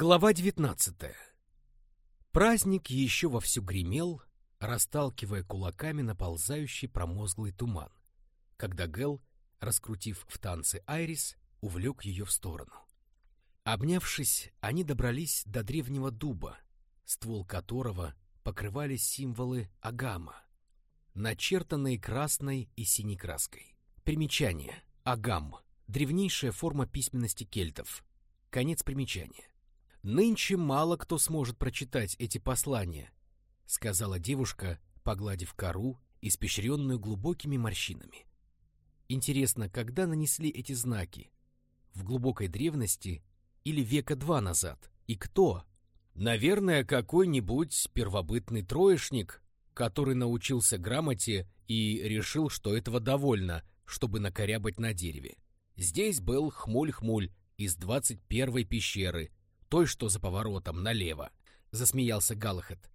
Глава 19 Праздник еще вовсю гремел, расталкивая кулаками наползающий промозглый туман, когда Гел, раскрутив в танце Айрис, увлек ее в сторону. Обнявшись, они добрались до древнего дуба, ствол которого покрывали символы Агама, начертанные красной и синей краской. Примечание. Агам. Древнейшая форма письменности кельтов. Конец примечания. Нынче мало кто сможет прочитать эти послания, сказала девушка, погладив кору, испещренную глубокими морщинами. Интересно, когда нанесли эти знаки? В глубокой древности или века два назад? И кто? Наверное, какой-нибудь первобытный троечник, который научился грамоте и решил, что этого довольно, чтобы накорябать на дереве. Здесь был Хмуль-Хмуль из двадцать первой пещеры, той, что за поворотом налево, — засмеялся Галахет.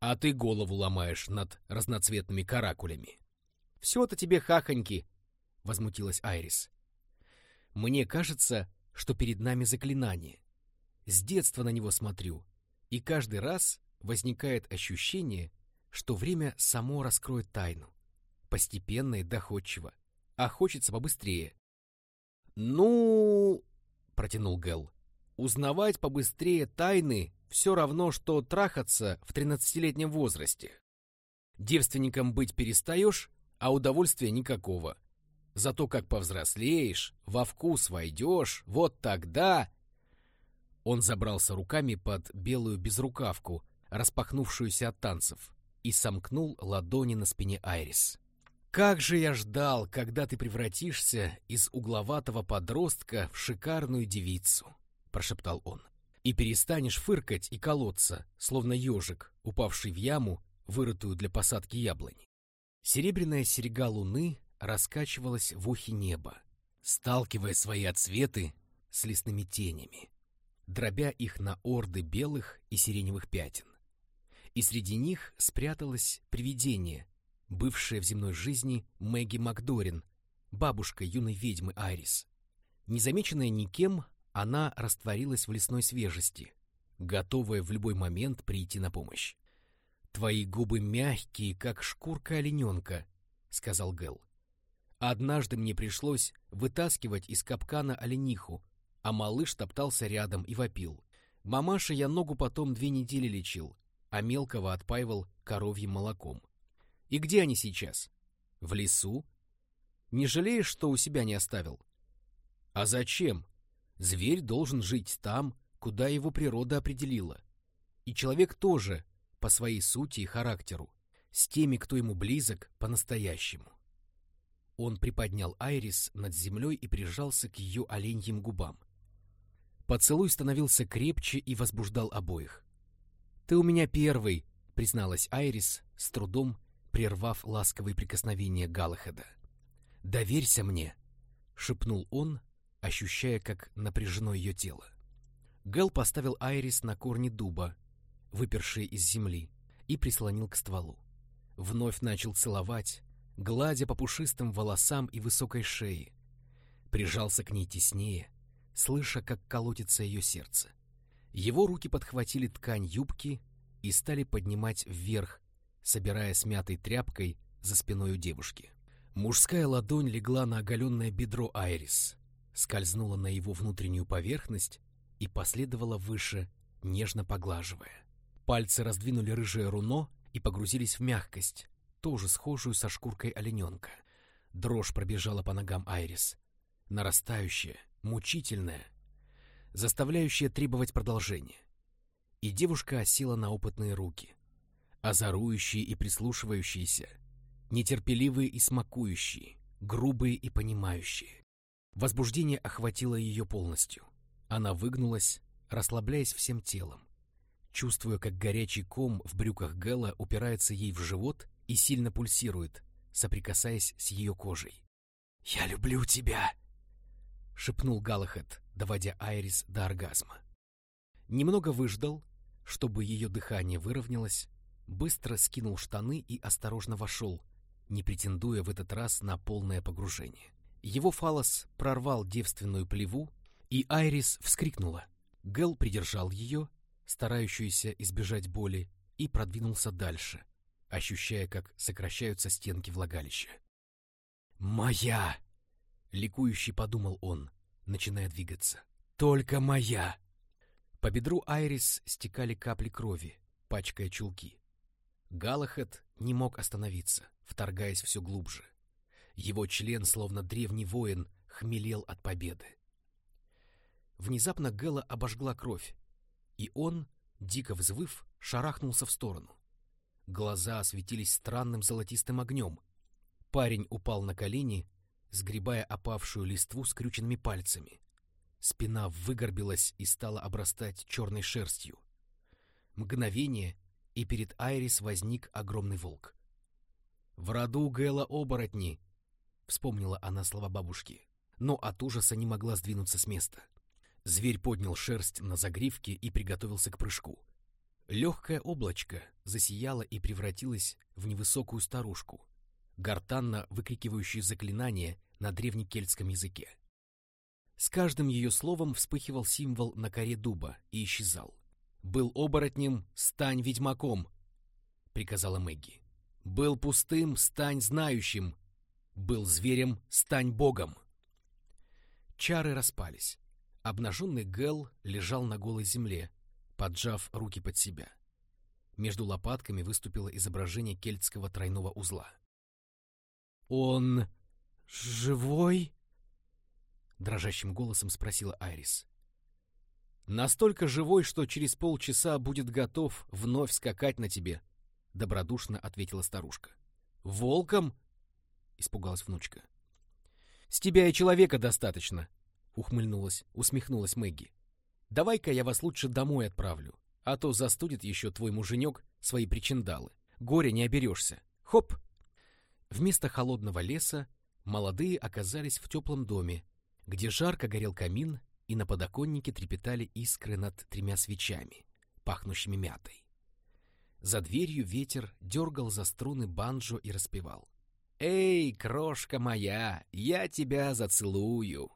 А ты голову ломаешь над разноцветными каракулями. — Все-то тебе хахоньки, — возмутилась Айрис. — Мне кажется, что перед нами заклинание. С детства на него смотрю, и каждый раз возникает ощущение, что время само раскроет тайну. Постепенно и доходчиво. А хочется побыстрее. «Ну...» — протянул Гэл. Узнавать побыстрее тайны все равно, что трахаться в тринадцатилетнем возрасте. Девственником быть перестаешь, а удовольствия никакого. Зато как повзрослеешь, во вкус войдешь, вот тогда... Он забрался руками под белую безрукавку, распахнувшуюся от танцев, и сомкнул ладони на спине Айрис. «Как же я ждал, когда ты превратишься из угловатого подростка в шикарную девицу!» — прошептал он. «И перестанешь фыркать и колоться, словно ежик, упавший в яму, вырытую для посадки яблонь». Серебряная серега луны раскачивалась в ухе неба, сталкивая свои отсветы с лесными тенями, дробя их на орды белых и сиреневых пятен. И среди них спряталось привидение, бывшее в земной жизни Мэгги Макдорин, бабушка юной ведьмы Айрис. Незамеченная никем, она растворилась в лесной свежести, готовая в любой момент прийти на помощь. «Твои губы мягкие, как шкурка олененка», — сказал Гэл. «Однажды мне пришлось вытаскивать из капкана олениху, а малыш топтался рядом и вопил. Мамаша я ногу потом две недели лечил, а мелкого отпаивал коровьим молоком. И где они сейчас? В лесу? Не жалеешь, что у себя не оставил? А зачем? Зверь должен жить там, куда его природа определила. И человек тоже, по своей сути и характеру, с теми, кто ему близок по-настоящему. Он приподнял Айрис над землей и прижался к ее оленьим губам. Поцелуй становился крепче и возбуждал обоих. «Ты у меня первый», — призналась Айрис, с трудом прервав ласковые прикосновения Галахеда. «Доверься мне», — шепнул он, ощущая, как напряжено ее тело. Гэл поставил Айрис на корни дуба, выпершие из земли, и прислонил к стволу. Вновь начал целовать, гладя по пушистым волосам и высокой шее. Прижался к ней теснее, слыша, как колотится ее сердце. Его руки подхватили ткань юбки и стали поднимать вверх, собирая смятой тряпкой за спиной у девушки. Мужская ладонь легла на оголенное бедро Айрис, скользнула на его внутреннюю поверхность и последовала выше, нежно поглаживая. Пальцы раздвинули рыжее руно и погрузились в мягкость, тоже схожую со шкуркой олененка. Дрожь пробежала по ногам Айрис, нарастающая, мучительная, заставляющая требовать продолжения. И девушка осела на опытные руки, озарующие и прислушивающиеся, нетерпеливые и смакующие, грубые и понимающие. Возбуждение охватило ее полностью. Она выгнулась, расслабляясь всем телом, чувствуя, как горячий ком в брюках Гэла упирается ей в живот и сильно пульсирует, соприкасаясь с ее кожей. «Я люблю тебя!» — шепнул Галахет, доводя Айрис до оргазма. Немного выждал, чтобы ее дыхание выровнялось, быстро скинул штаны и осторожно вошел, не претендуя в этот раз на полное погружение. Его фалос прорвал девственную плеву, и Айрис вскрикнула. Гэл придержал ее, старающуюся избежать боли, и продвинулся дальше, ощущая, как сокращаются стенки влагалища. «Моя!» — ликующий подумал он, начиная двигаться. «Только моя!» По бедру Айрис стекали капли крови, пачкая чулки. Галахет не мог остановиться, вторгаясь все глубже. Его член, словно древний воин, хмелел от победы. Внезапно Гэла обожгла кровь, и он, дико взвыв, шарахнулся в сторону. Глаза осветились странным золотистым огнем. Парень упал на колени, сгребая опавшую листву скрюченными пальцами. Спина выгорбилась и стала обрастать черной шерстью. Мгновение, и перед Айрис возник огромный волк. «В роду Гэла оборотни!» — вспомнила она слова бабушки, но от ужаса не могла сдвинуться с места. Зверь поднял шерсть на загривке и приготовился к прыжку. Легкое облачко засияло и превратилось в невысокую старушку, гортанно выкрикивающую заклинание на древнекельтском языке. С каждым ее словом вспыхивал символ на коре дуба и исчезал. «Был оборотнем, стань ведьмаком», — приказала Мэгги. «Был пустым, стань знающим. Был зверем, стань богом». Чары распались. Обнаженный Гэл лежал на голой земле, поджав руки под себя. Между лопатками выступило изображение кельтского тройного узла. «Он живой?» — дрожащим голосом спросила Айрис. Настолько живой, что через полчаса будет готов вновь скакать на тебе, — добродушно ответила старушка. — Волком? — испугалась внучка. — С тебя и человека достаточно, — ухмыльнулась, усмехнулась Мэгги. — Давай-ка я вас лучше домой отправлю, а то застудит еще твой муженек свои причиндалы. Горя не оберешься. Хоп! Вместо холодного леса молодые оказались в теплом доме, где жарко горел камин и на подоконнике трепетали искры над тремя свечами, пахнущими мятой. За дверью ветер дергал за струны банджо и распевал. «Эй, крошка моя, я тебя зацелую!»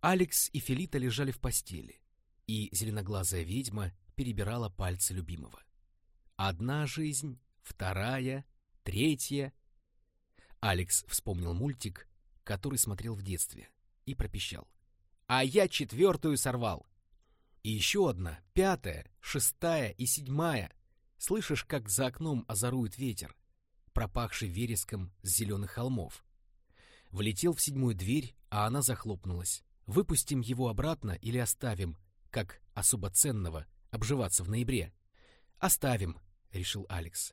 Алекс и Фелита лежали в постели, и зеленоглазая ведьма перебирала пальцы любимого. Одна жизнь, вторая, третья. Алекс вспомнил мультик, который смотрел в детстве, и пропищал а я четвертую сорвал. И еще одна, пятая, шестая и седьмая. Слышишь, как за окном озорует ветер, пропахший вереском с зеленых холмов. Влетел в седьмую дверь, а она захлопнулась. Выпустим его обратно или оставим, как особо ценного, обживаться в ноябре? Оставим, решил Алекс.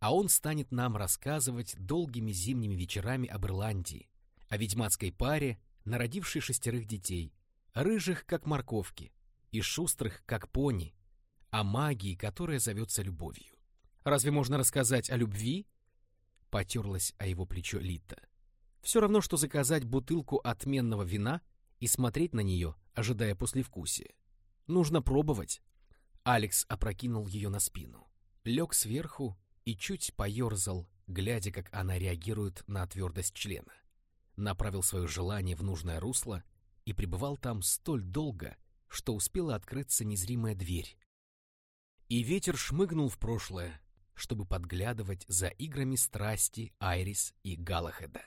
А он станет нам рассказывать долгими зимними вечерами об Ирландии, о ведьмацкой паре, народивший шестерых детей, рыжих, как морковки, и шустрых, как пони, о магии, которая зовется любовью. Разве можно рассказать о любви? Потерлась о его плечо Лита. Все равно, что заказать бутылку отменного вина и смотреть на нее, ожидая послевкусия. Нужно пробовать. Алекс опрокинул ее на спину, лег сверху и чуть поерзал, глядя, как она реагирует на твердость члена направил свое желание в нужное русло и пребывал там столь долго, что успела открыться незримая дверь. И ветер шмыгнул в прошлое, чтобы подглядывать за играми страсти Айрис и Галахеда.